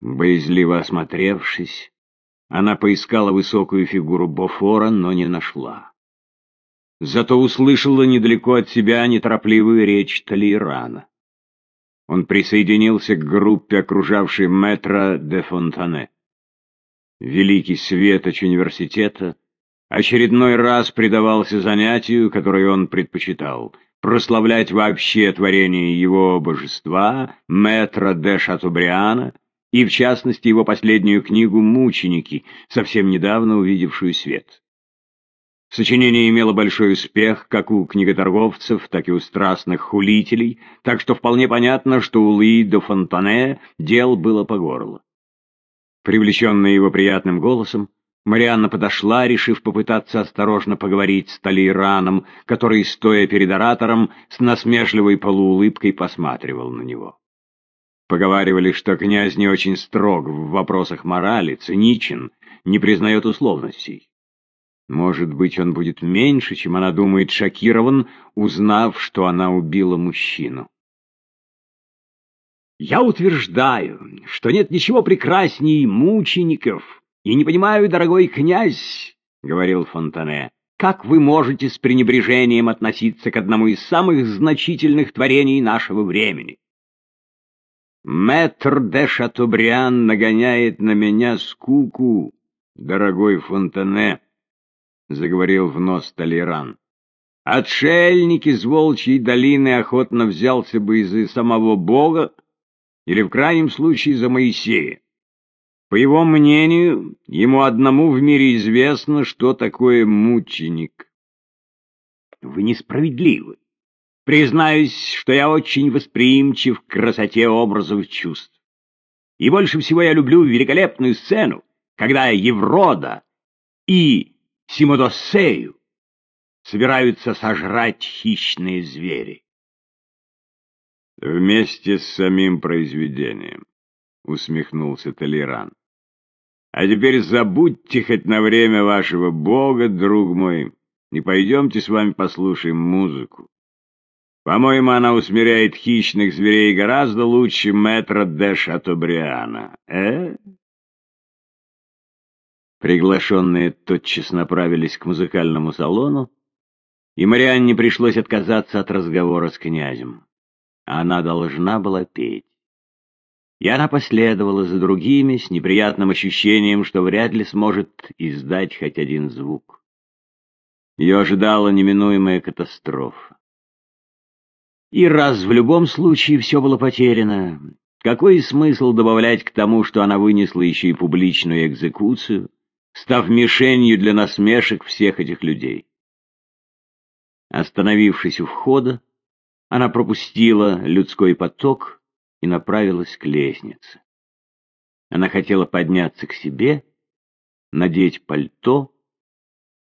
Боязливо осмотревшись, она поискала высокую фигуру Бофора, но не нашла. Зато услышала недалеко от себя неторопливую речь Толейрана. Он присоединился к группе, окружавшей метро де Фонтане. Великий светоч университета очередной раз предавался занятию, которое он предпочитал — прославлять вообще творение его божества, метра де Шатубриана, и, в частности, его последнюю книгу «Мученики», совсем недавно увидевшую свет. Сочинение имело большой успех как у книготорговцев, так и у страстных хулителей, так что вполне понятно, что у Луи де Фонтане дел было по горло. Привлеченная его приятным голосом, Марианна подошла, решив попытаться осторожно поговорить с Талейраном, который, стоя перед оратором, с насмешливой полуулыбкой посматривал на него. Поговаривали, что князь не очень строг в вопросах морали, циничен, не признает условностей. Может быть, он будет меньше, чем она думает, шокирован, узнав, что она убила мужчину. «Я утверждаю, что нет ничего прекрасней мучеников, и не понимаю, дорогой князь, — говорил Фонтане, — как вы можете с пренебрежением относиться к одному из самых значительных творений нашего времени? Мэтр де Шатобриан нагоняет на меня скуку, дорогой Фонтане, — заговорил в нос Толеран. Отшельник из Волчьей долины охотно взялся бы из самого Бога, или в крайнем случае за Моисея. По его мнению, ему одному в мире известно, что такое мученик. Вы несправедливы. Признаюсь, что я очень восприимчив к красоте образов чувств. И больше всего я люблю великолепную сцену, когда Еврода и Симодосею собираются сожрать хищные звери. Вместе с самим произведением, усмехнулся Толеран. А теперь забудьте хоть на время вашего Бога, друг мой, и пойдемте с вами послушаем музыку. По-моему, она усмиряет хищных зверей гораздо лучше метра де Шатобриана, э? Приглашенные тотчас направились к музыкальному салону, и Марианне пришлось отказаться от разговора с князем. Она должна была петь. И она последовала за другими с неприятным ощущением, что вряд ли сможет издать хоть один звук. Ее ожидала неминуемая катастрофа. И раз в любом случае все было потеряно, какой смысл добавлять к тому, что она вынесла еще и публичную экзекуцию, став мишенью для насмешек всех этих людей? Остановившись у входа, она пропустила людской поток и направилась к лестнице. Она хотела подняться к себе, надеть пальто,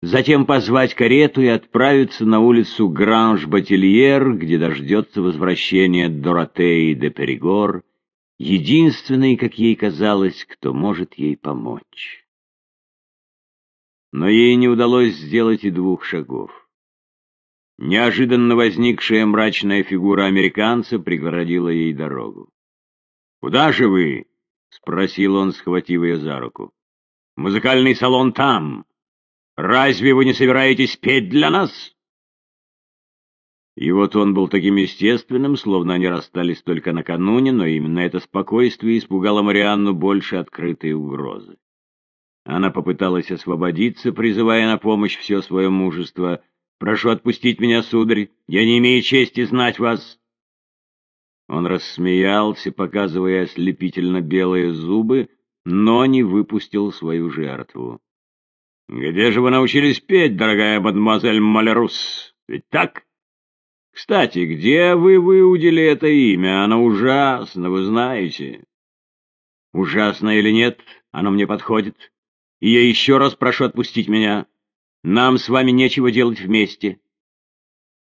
затем позвать карету и отправиться на улицу Гранж-Батильер, где дождется возвращения Доротеи де Перегор, единственной, как ей казалось, кто может ей помочь. Но ей не удалось сделать и двух шагов. Неожиданно возникшая мрачная фигура американца преградила ей дорогу. «Куда же вы?» — спросил он, схватив ее за руку. «Музыкальный салон там. Разве вы не собираетесь петь для нас?» И вот он был таким естественным, словно они расстались только накануне, но именно это спокойствие испугало Марианну больше открытой угрозы. Она попыталась освободиться, призывая на помощь все свое мужество, Прошу отпустить меня, сударь, я не имею чести знать вас. Он рассмеялся, показывая ослепительно белые зубы, но не выпустил свою жертву. «Где же вы научились петь, дорогая мадемуазель Малерус? Ведь так? Кстати, где вы выудили это имя? Оно ужасно, вы знаете». «Ужасно или нет, оно мне подходит. И я еще раз прошу отпустить меня». Нам с вами нечего делать вместе.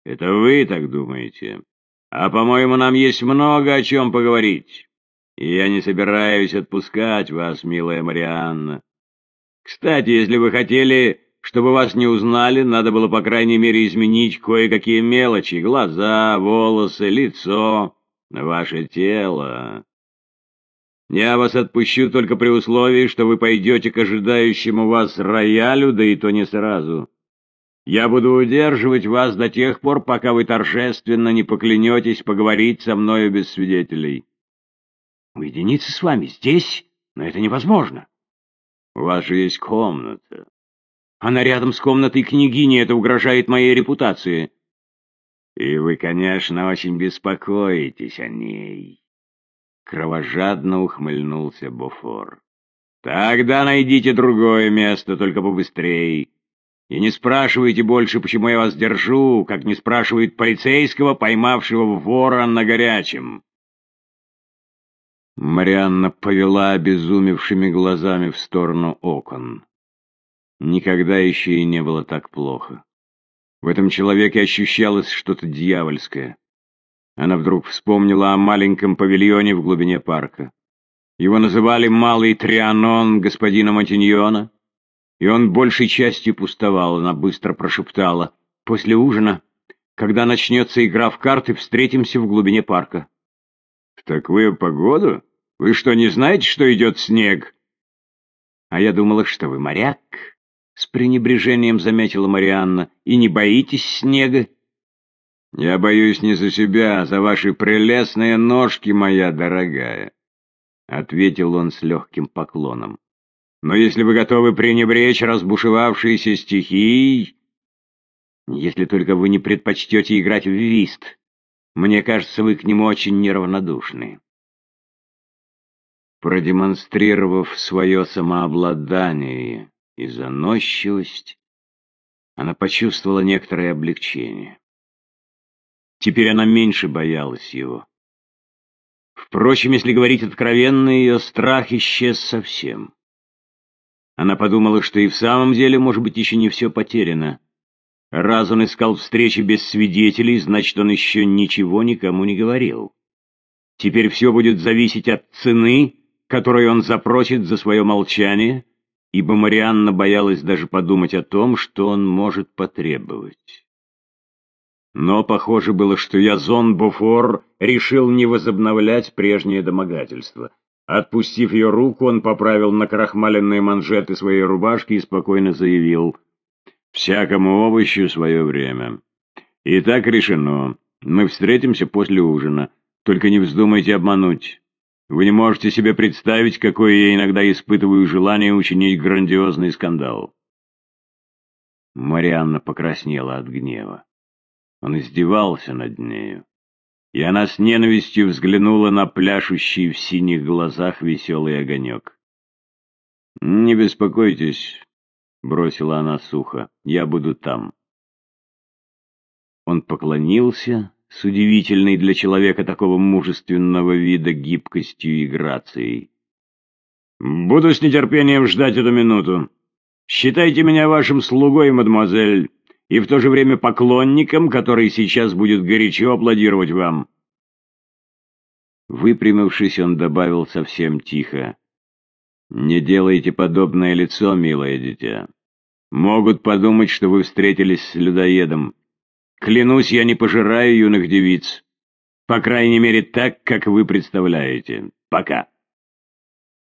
Это вы так думаете. А, по-моему, нам есть много о чем поговорить. И я не собираюсь отпускать вас, милая Марианна. Кстати, если вы хотели, чтобы вас не узнали, надо было, по крайней мере, изменить кое-какие мелочи. Глаза, волосы, лицо, ваше тело. Я вас отпущу только при условии, что вы пойдете к ожидающему вас роялю, да и то не сразу. Я буду удерживать вас до тех пор, пока вы торжественно не поклянетесь поговорить со мною без свидетелей. Уединиться с вами здесь? Но это невозможно. У вас же есть комната. Она рядом с комнатой княгини, это угрожает моей репутации. И вы, конечно, очень беспокоитесь о ней. Кровожадно ухмыльнулся Буфор. Тогда найдите другое место, только побыстрее. И не спрашивайте больше, почему я вас держу, как не спрашивает полицейского, поймавшего вора на горячем. Марианна повела обезумевшими глазами в сторону окон. Никогда еще и не было так плохо. В этом человеке ощущалось что-то дьявольское. Она вдруг вспомнила о маленьком павильоне в глубине парка. Его называли «Малый Трианон» господина Матиньона, и он большей частью пустовал. Она быстро прошептала. «После ужина, когда начнется игра в карты, встретимся в глубине парка». «В такую погоду? Вы что, не знаете, что идет снег?» «А я думала, что вы моряк», — с пренебрежением заметила Марианна. «И не боитесь снега?» Я боюсь не за себя, а за ваши прелестные ножки, моя дорогая, — ответил он с легким поклоном. Но если вы готовы пренебречь разбушевавшейся стихией, если только вы не предпочтете играть в вист, мне кажется, вы к нему очень неравнодушны. Продемонстрировав свое самообладание и заносчивость, она почувствовала некоторое облегчение. Теперь она меньше боялась его. Впрочем, если говорить откровенно, ее страх исчез совсем. Она подумала, что и в самом деле, может быть, еще не все потеряно. Раз он искал встречи без свидетелей, значит, он еще ничего никому не говорил. Теперь все будет зависеть от цены, которую он запросит за свое молчание, ибо Марианна боялась даже подумать о том, что он может потребовать. Но похоже было, что Язон Буфор решил не возобновлять прежнее домогательство. Отпустив ее руку, он поправил накрахмаленные манжеты своей рубашки и спокойно заявил «Всякому овощу свое время. И так решено. Мы встретимся после ужина. Только не вздумайте обмануть. Вы не можете себе представить, какое я иногда испытываю желание учинить грандиозный скандал». Марианна покраснела от гнева. Он издевался над нею. И она с ненавистью взглянула на пляшущий в синих глазах веселый огонек. «Не беспокойтесь», — бросила она сухо, — «я буду там». Он поклонился с удивительной для человека такого мужественного вида гибкостью и грацией. «Буду с нетерпением ждать эту минуту. Считайте меня вашим слугой, мадемуазель» и в то же время поклонником, который сейчас будет горячо аплодировать вам. Выпрямившись, он добавил совсем тихо. «Не делайте подобное лицо, милое дитя. Могут подумать, что вы встретились с людоедом. Клянусь, я не пожираю юных девиц. По крайней мере, так, как вы представляете. Пока».